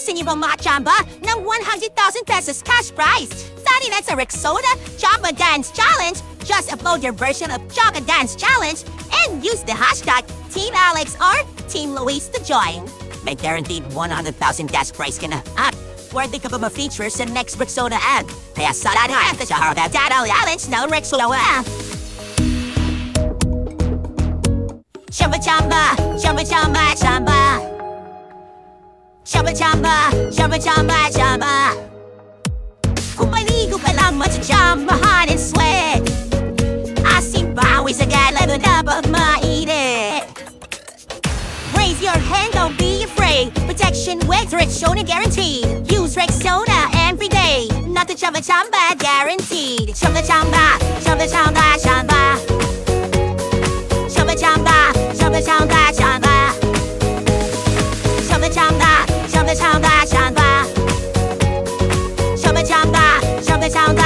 Tapusin niyo bang machamba ng 100,000 pesos cash prize? Sali na sa Rexona Chamba Dance Challenge. Just upload your version of Chaka Dance Challenge and use the hashtag Team Alex or Team Luis to join. May guaranteed 100,000 cash prize ka na. At worthy ka pa ma-feature sa next Rexona ad. Kaya sala na sa Chaka Dance Challenge ng Rexona. Chamba chamba, chamba chamba chamba. Chamba chamba, chamba chamba chamba. Kung maligo ka lang matchamahan and sweat. Asim bawi sa gala doon na pag mainit. Raise your hand, don't be afraid. Protection with Rexona guaranteed. Use Rexona every day. Not the chamba chamba guaranteed. Chamba chamba, chamba chamba chamba. Chamba chamba, chamba chamba chamba. 想